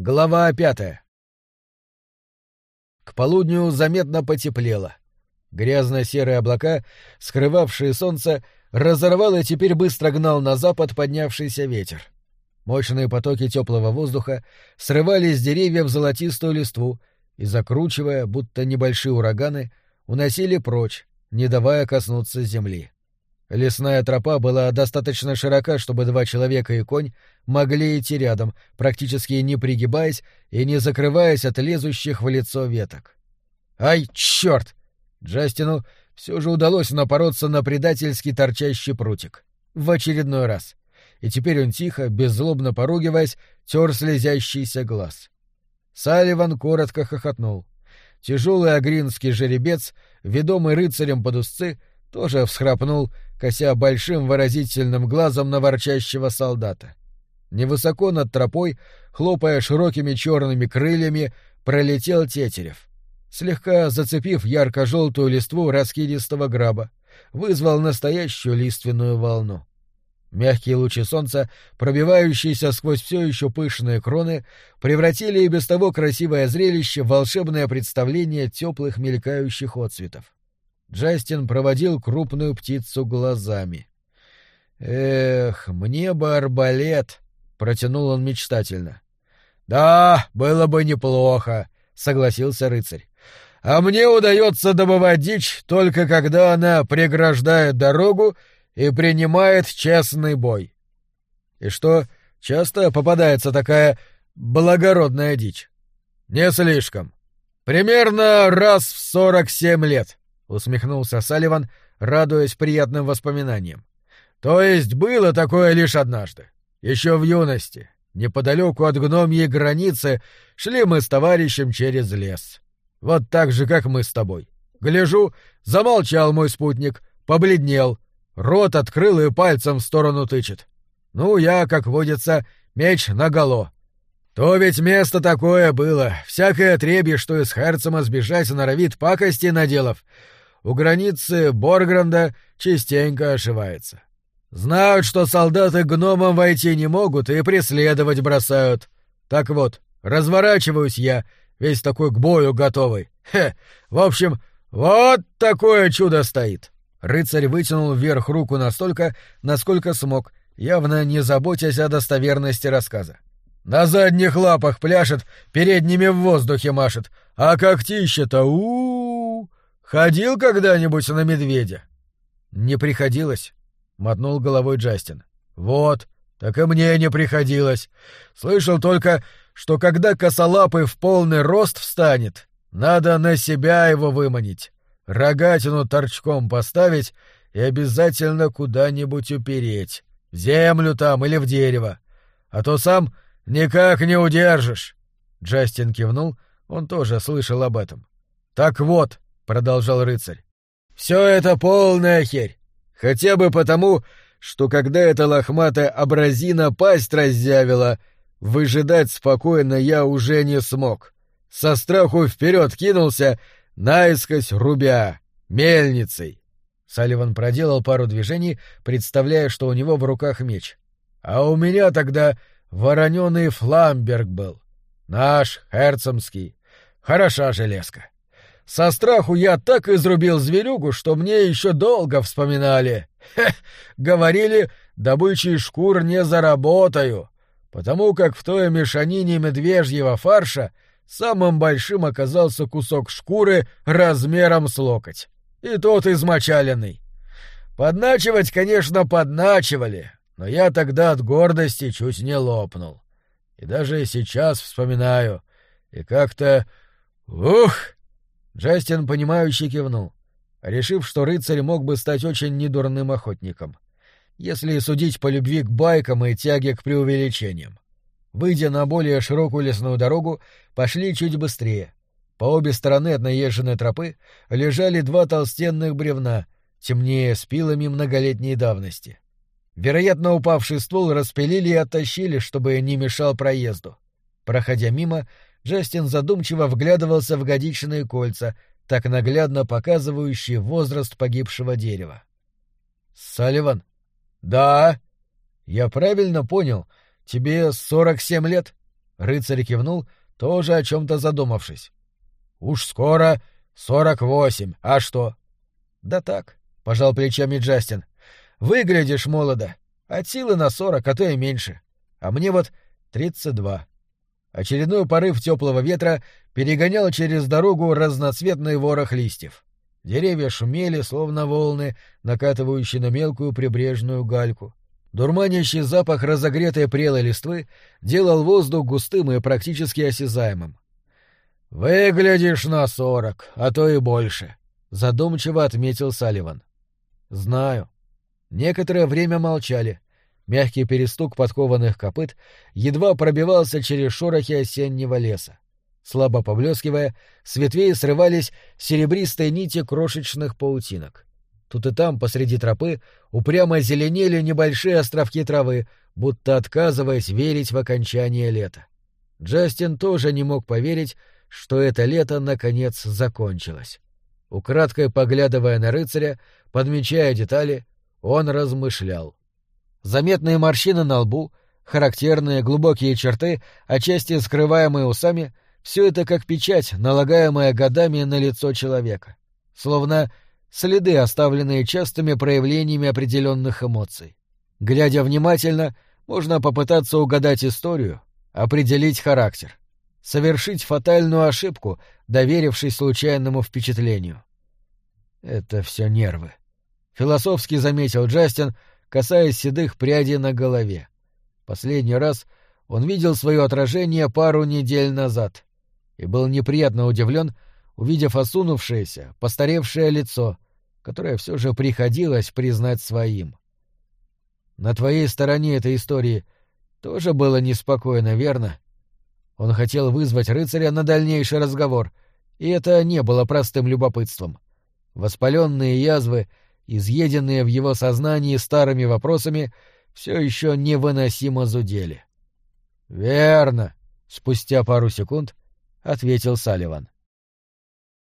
Глава пятая. К полудню заметно потеплело. Грязно-серые облака, скрывавшие солнце, разорвал и теперь быстро гнал на запад поднявшийся ветер. Мощные потоки теплого воздуха срывали с деревьев золотистую листву и, закручивая, будто небольшие ураганы, уносили прочь, не давая коснуться земли. Лесная тропа была достаточно широка, чтобы два человека и конь могли идти рядом, практически не пригибаясь и не закрываясь от лезущих в лицо веток. «Ай, черт!» Джастину все же удалось напороться на предательски торчащий прутик. В очередной раз. И теперь он тихо, беззлобно поругиваясь, тер слезящийся глаз. Салливан коротко хохотнул. Тяжелый агринский жеребец, ведомый рыцарем под узцы, тоже всхрапнул, кося большим выразительным глазом на ворчащего солдата. Невысоко над тропой, хлопая широкими черными крыльями, пролетел Тетерев. Слегка зацепив ярко-желтую листву раскидистого граба, вызвал настоящую лиственную волну. Мягкие лучи солнца, пробивающиеся сквозь все еще пышные кроны, превратили и без того красивое зрелище в волшебное представление теплых мелькающих отцветов. Джастин проводил крупную птицу глазами. «Эх, мне бы арбалет!» — протянул он мечтательно. «Да, было бы неплохо», — согласился рыцарь. «А мне удается добывать дичь только когда она преграждает дорогу и принимает честный бой». «И что, часто попадается такая благородная дичь?» «Не слишком. Примерно раз в сорок семь лет. — усмехнулся Салливан, радуясь приятным воспоминаниям. «То есть было такое лишь однажды. Еще в юности, неподалеку от гномьей границы, шли мы с товарищем через лес. Вот так же, как мы с тобой. Гляжу, замолчал мой спутник, побледнел, рот открыл и пальцем в сторону тычет. Ну, я, как водится, меч наголо. То ведь место такое было, всякое требье, что из Херцема сбежать норовит пакости наделав, у границы Боргранда частенько ошивается. Знают, что солдаты гномам войти не могут и преследовать бросают. Так вот, разворачиваюсь я, весь такой к бою готовый. Хе, в общем, вот такое чудо стоит. Рыцарь вытянул вверх руку настолько, насколько смог, явно не заботясь о достоверности рассказа. На задних лапах пляшет, передними в воздухе машет, а когтища-то у, -у, -у Ходил когда-нибудь на медведя? Не приходилось, мотнул головой Джастин. Вот, так и мне не приходилось. Слышал только, что когда косолапый в полный рост встанет, надо на себя его выманить, рогатину торчком поставить и обязательно куда-нибудь упереть, в землю там или в дерево, а то сам никак не удержишь. Джастин кивнул, он тоже слышал об этом. Так вот, продолжал рыцарь. Все это полная херь. Хотя бы потому, что когда эта лохматая абразина пасть разъявила, выжидать спокойно я уже не смог. Со страху вперед кинулся, наискось рубя, мельницей. Салливан проделал пару движений, представляя, что у него в руках меч. А у меня тогда вороненый фламберг был. Наш, Херцемский. Хороша железка. Со страху я так изрубил зверюгу, что мне еще долго вспоминали. Хех, говорили, добычей шкур не заработаю, потому как в той мешанине медвежьего фарша самым большим оказался кусок шкуры размером с локоть. И тот измочаленный. Подначивать, конечно, подначивали, но я тогда от гордости чуть не лопнул. И даже сейчас вспоминаю. И как-то... Ух! Джастин, понимающе кивнул, решив, что рыцарь мог бы стать очень недурным охотником, если судить по любви к байкам и тяге к преувеличениям. Выйдя на более широкую лесную дорогу, пошли чуть быстрее. По обе стороны от наезженной тропы лежали два толстенных бревна, темнее спилами многолетней давности. Вероятно, упавший ствол распилили и оттащили, чтобы не мешал проезду. Проходя мимо, Джастин задумчиво вглядывался в годичные кольца, так наглядно показывающие возраст погибшего дерева. «Салливан?» «Да». «Я правильно понял, тебе сорок семь лет?» Рыцарь кивнул, тоже о чем-то задумавшись. Уж скоро сорок восемь, а что? Да так, пожал плечами Джастин. Выглядишь молодо. От силы на сорок, а то и меньше. А мне вот тридцать два. Очередной порыв теплого ветра перегонял через дорогу разноцветный ворох листьев. Деревья шумели, словно волны, накатывающие на мелкую прибрежную гальку. Дурманящий запах разогретой прелой листвы делал воздух густым и практически осязаемым. «Выглядишь на сорок, а то и больше», — задумчиво отметил Салливан. «Знаю». Некоторое время молчали. Мягкий перестук подкованных копыт едва пробивался через шорохи осеннего леса. Слабо поблескивая, с ветвей срывались серебристые нити крошечных паутинок. Тут и там, посреди тропы, упрямо зеленели небольшие островки травы, будто отказываясь верить в окончание лета. Джастин тоже не мог поверить, что это лето наконец закончилось. Украдкой поглядывая на рыцаря, подмечая детали, он размышлял. Заметные морщины на лбу, характерные глубокие черты, отчасти скрываемые усами, все это как печать, налагаемая годами на лицо человека. Словно следы, оставленные частыми проявлениями определенных эмоций. Глядя внимательно, можно попытаться угадать историю, определить характер совершить фатальную ошибку, доверившись случайному впечатлению. Это все нервы. Философски заметил Джастин, касаясь седых прядей на голове. Последний раз он видел свое отражение пару недель назад и был неприятно удивлен, увидев осунувшееся, постаревшее лицо, которое все же приходилось признать своим. На твоей стороне этой истории тоже было неспокойно, верно? Он хотел вызвать рыцаря на дальнейший разговор, и это не было простым любопытством. Воспаленные язвы, изъеденные в его сознании старыми вопросами, все еще невыносимо зудели. «Верно», — спустя пару секунд ответил Салливан.